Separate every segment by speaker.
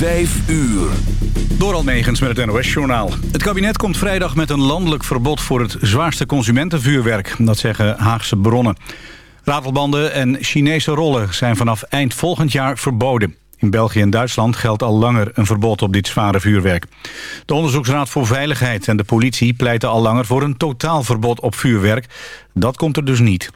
Speaker 1: Vijf uur.
Speaker 2: Door Almegens met het NOS-journaal. Het kabinet komt vrijdag met een landelijk verbod voor het zwaarste consumentenvuurwerk. Dat zeggen Haagse bronnen. Ratelbanden en Chinese rollen zijn vanaf eind volgend jaar verboden. In België en Duitsland geldt al langer een verbod op dit zware vuurwerk. De Onderzoeksraad voor Veiligheid en de politie pleiten al langer voor een totaalverbod op vuurwerk. Dat komt er dus niet.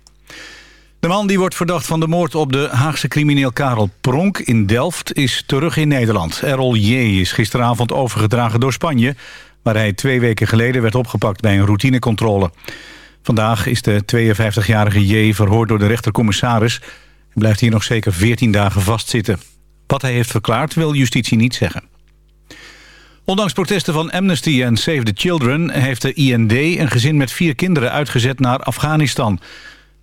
Speaker 2: De man die wordt verdacht van de moord op de Haagse crimineel Karel Pronk in Delft is terug in Nederland. Errol J. is gisteravond overgedragen door Spanje, waar hij twee weken geleden werd opgepakt bij een routinecontrole. Vandaag is de 52-jarige J. verhoord door de rechtercommissaris en blijft hier nog zeker 14 dagen vastzitten. Wat hij heeft verklaard wil justitie niet zeggen. Ondanks protesten van Amnesty en Save the Children... heeft de IND een gezin met vier kinderen uitgezet naar Afghanistan.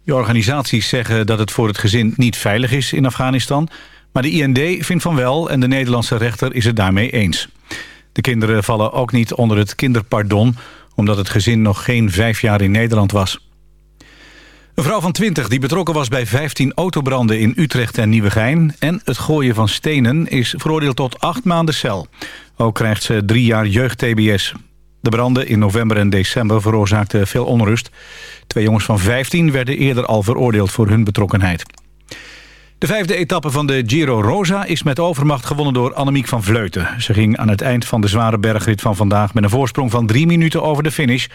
Speaker 2: Die organisaties zeggen dat het voor het gezin niet veilig is in Afghanistan... maar de IND vindt van wel en de Nederlandse rechter is het daarmee eens. De kinderen vallen ook niet onder het kinderpardon... omdat het gezin nog geen vijf jaar in Nederland was. Een vrouw van 20 die betrokken was bij 15 autobranden in Utrecht en Nieuwegein... en het gooien van stenen is veroordeeld tot acht maanden cel. Ook krijgt ze drie jaar jeugd-TBS. De branden in november en december veroorzaakten veel onrust. Twee jongens van 15 werden eerder al veroordeeld voor hun betrokkenheid. De vijfde etappe van de Giro Rosa is met overmacht gewonnen door Annemiek van Vleuten. Ze ging aan het eind van de zware bergrit van vandaag... met een voorsprong van drie minuten over de finish...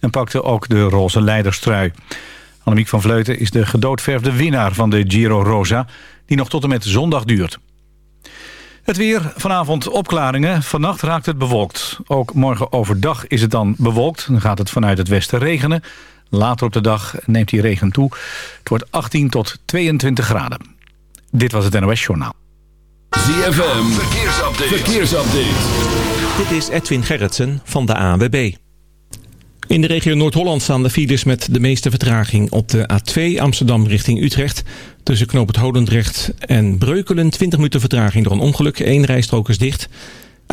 Speaker 2: en pakte ook de roze leiderstrui. Annemiek van Vleuten is de gedoodverfde winnaar van de Giro Rosa... die nog tot en met zondag duurt. Het weer, vanavond opklaringen. Vannacht raakt het bewolkt. Ook morgen overdag is het dan bewolkt. Dan gaat het vanuit het westen regenen. Later op de dag neemt die regen toe. Het wordt 18 tot 22 graden. Dit was het NOS Journaal.
Speaker 1: ZFM, verkeersupdate. verkeersupdate.
Speaker 3: Dit is Edwin Gerritsen van de ANWB. In de regio Noord-Holland staan de files met de meeste vertraging op de A2 Amsterdam richting Utrecht. Tussen Knoop het Holendrecht en Breukelen 20 minuten vertraging door een ongeluk. Eén rijstrook is dicht.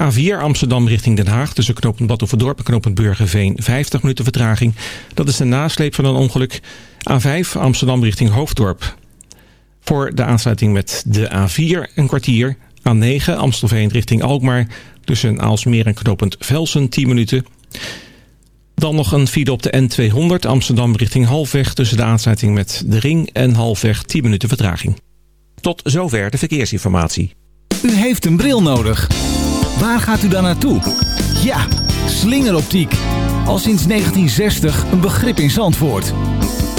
Speaker 3: A4 Amsterdam richting Den Haag tussen knooppunt Badhoevedorp en knooppunt Burgerveen 50 minuten vertraging. Dat is de nasleep van een ongeluk. A5 Amsterdam richting Hoofddorp. Voor de aansluiting met de A4 een kwartier. A9 Amstelveen richting Alkmaar tussen Aalsmeer en knooppunt Velsen 10 minuten. Dan nog een file op de N200 Amsterdam richting Halfweg... tussen de aansluiting met de Ring en Halfweg 10 minuten vertraging. Tot zover de verkeersinformatie.
Speaker 4: U heeft een bril nodig. Waar gaat u dan naartoe? Ja, slingeroptiek. Al sinds 1960 een begrip in Zandvoort.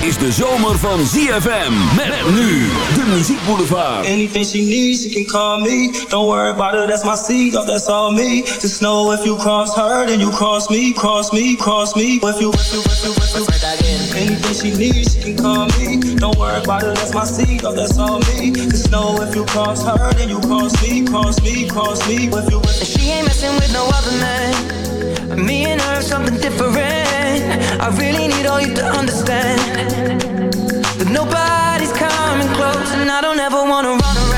Speaker 1: Is de zomer van ZFM. Met nu de muziekboulevard.
Speaker 5: Anything she needs, she can call me. Don't worry about it, that's my seed, oh, that's all me. Just know if you cross her, then you cross me, cross me, cross me. If you, if you, if you, if you. Anything she needs, she can call me. Don't worry about it, that's my seed, oh, that's all me. Just know if you cross her, then you cross me, cross me, cross me. If you, if you.
Speaker 6: She ain't messing with no other man. Me and her, something different. I really need all you to understand that nobody's coming close, and I don't ever wanna run around.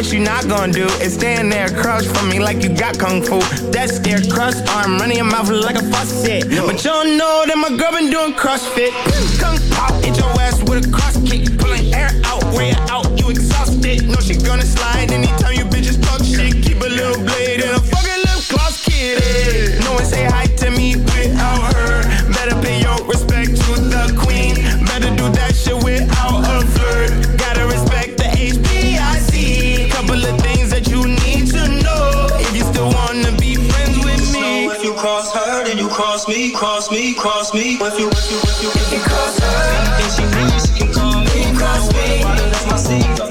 Speaker 7: what you not gonna do is stand there across from me like you got kung fu. That stare crust arm running your mouth like a faucet. But you don't know that my girl been doing CrossFit. Kung pao, hit your ass with a cross kick. Pulling air out, way out, you exhausted. No, she gonna slide anytime you
Speaker 5: cross her, then you cross me, cross me, cross me. If you, if you, if you, if you cross her, anything she needs, she can call me.
Speaker 6: cross me.
Speaker 5: that's my seed,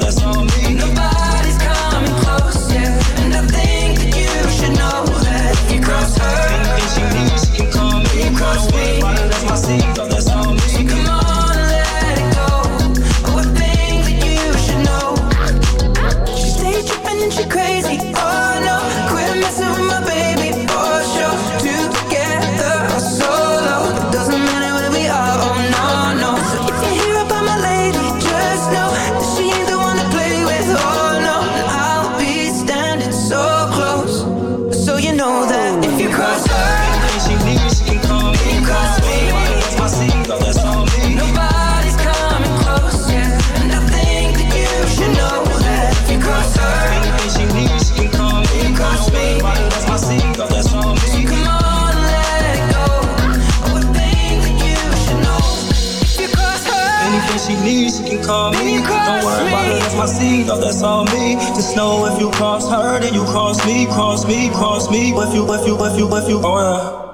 Speaker 5: me. it, that's all me.
Speaker 6: Just know if you cross her, then you cross me,
Speaker 5: cross me, cross me. If you, if you, if you, if you, oh yeah.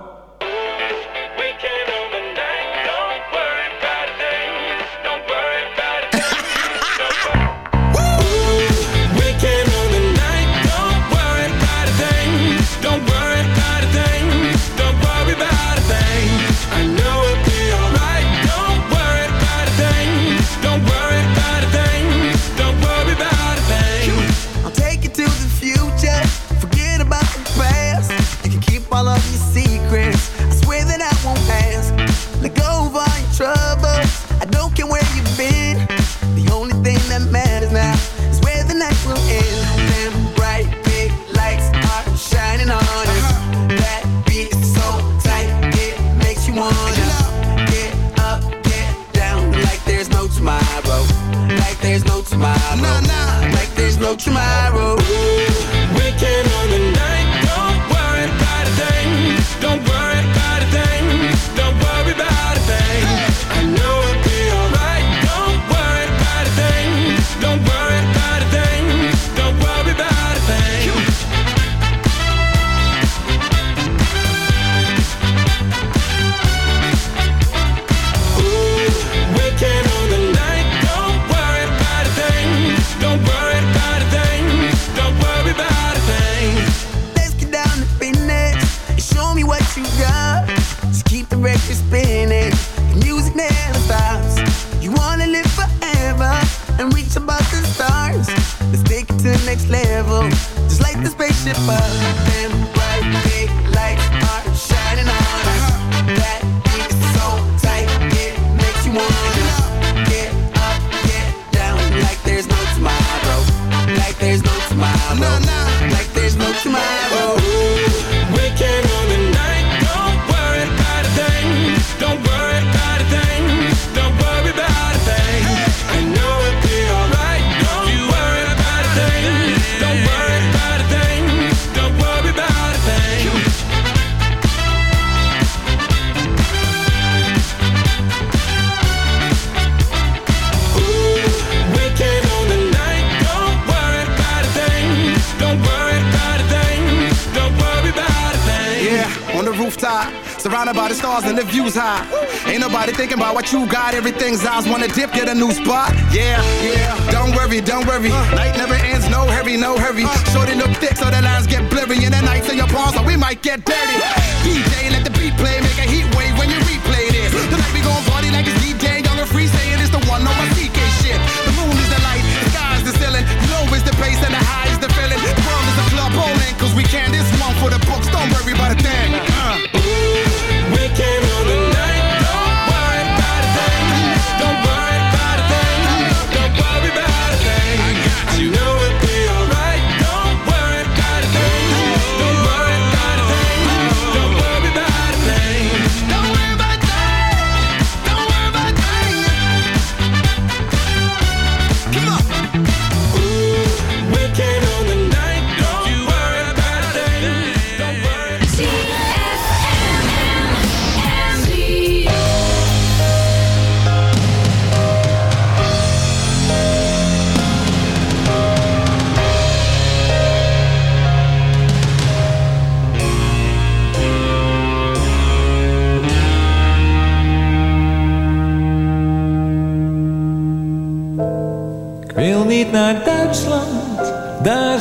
Speaker 7: On the
Speaker 8: rooftop, surrounded by the stars and the views high. Ain't nobody thinking about what you got. Everything's eyes wanna dip, get a new spot. Yeah, yeah. Don't worry, don't worry. Night never ends, no hurry, no hurry. Shorty look thick, so the lines get blurry. And the nights in your palms, so we might get dirty. DJ, let the beat play, make a heat wave when you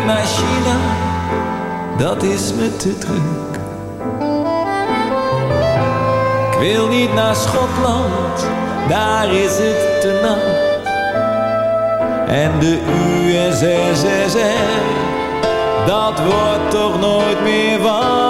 Speaker 9: Niet naar China, dat is me te druk. Ik wil niet naar Schotland, daar is het te nat. En de USSR, dat wordt toch nooit meer wat.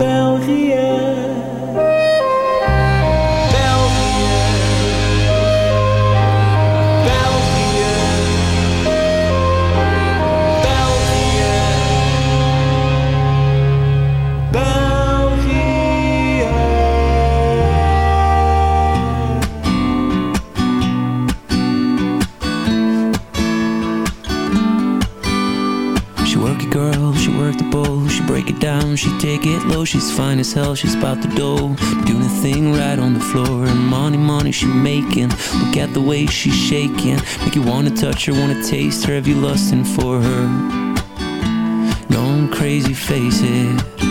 Speaker 10: she take it low She's fine as hell, she's about the dough Doing a thing right on the floor. And money, money she making Look at the way she's shaking. Make you wanna touch her, wanna taste her Have you lusting for her? Going crazy, face it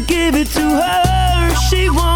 Speaker 10: give it to her. She won't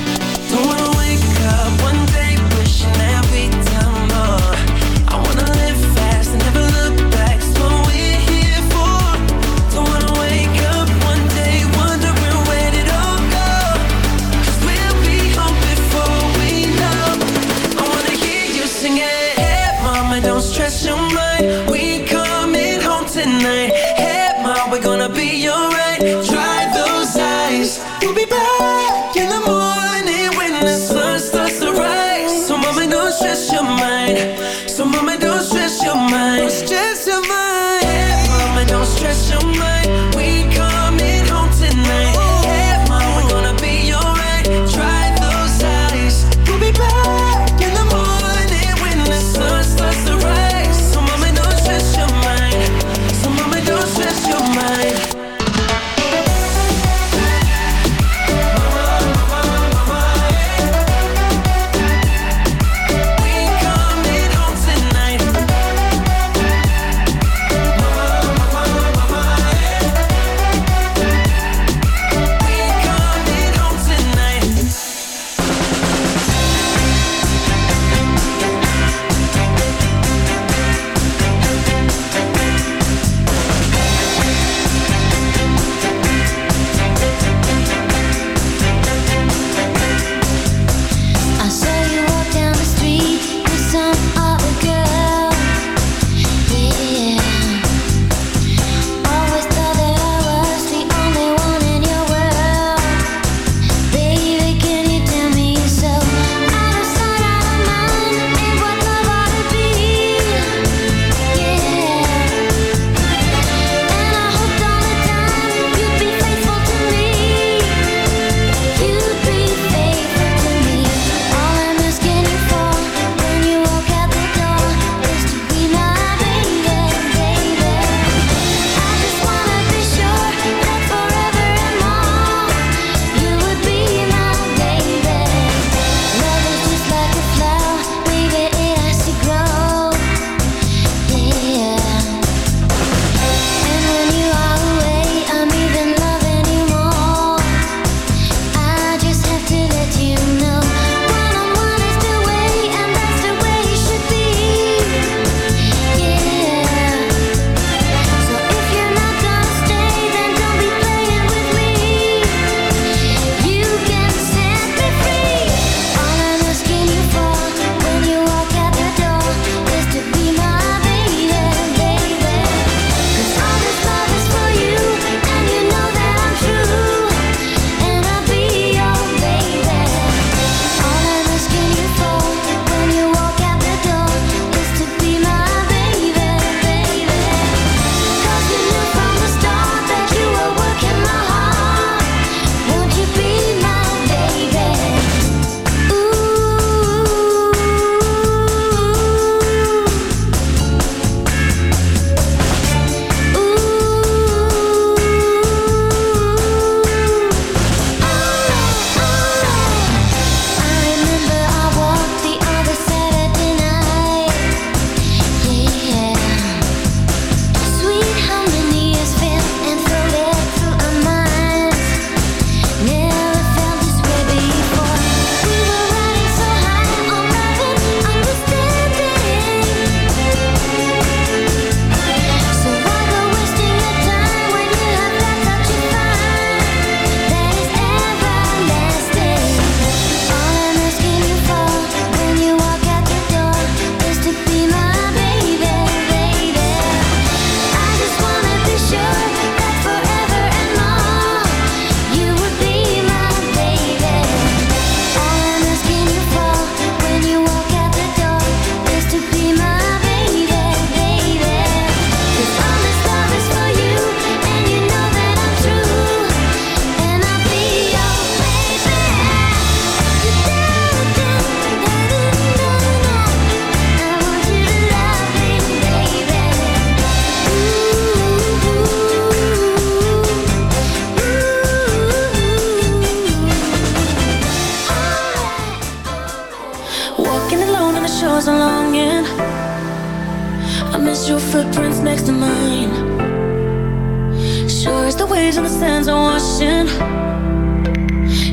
Speaker 6: waves and the sands are washing.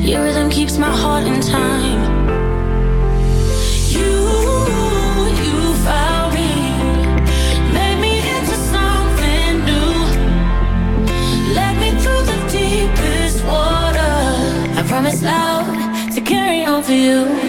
Speaker 6: Your rhythm keeps my heart in time. You, you found me, made me into something new. Led me through the deepest water. I promise loud to carry on for you.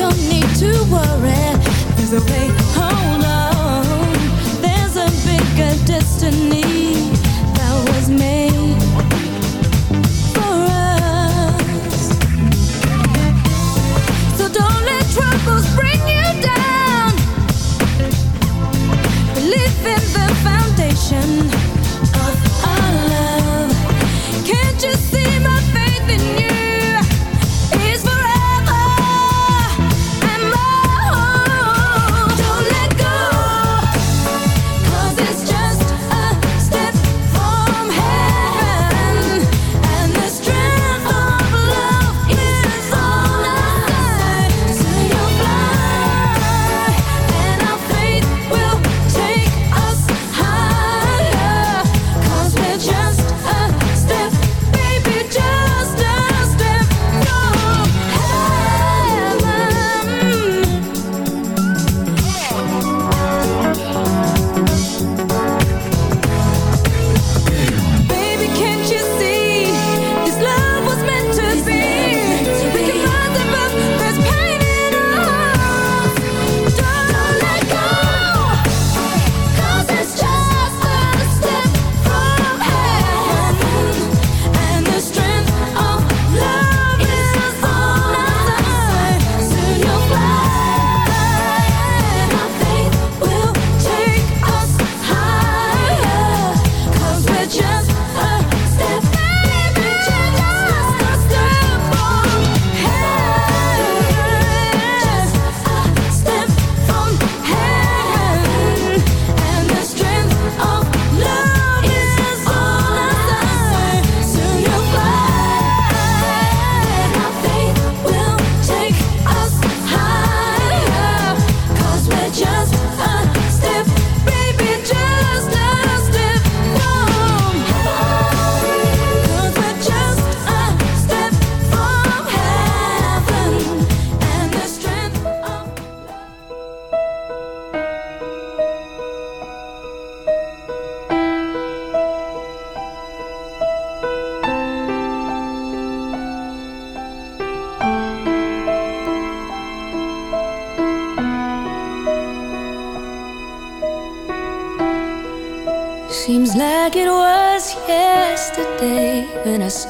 Speaker 11: don't
Speaker 6: need to worry. There's a way, hold on. There's a bigger destiny that was made.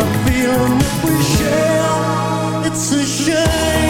Speaker 5: But the only we share, it's a shame.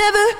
Speaker 6: never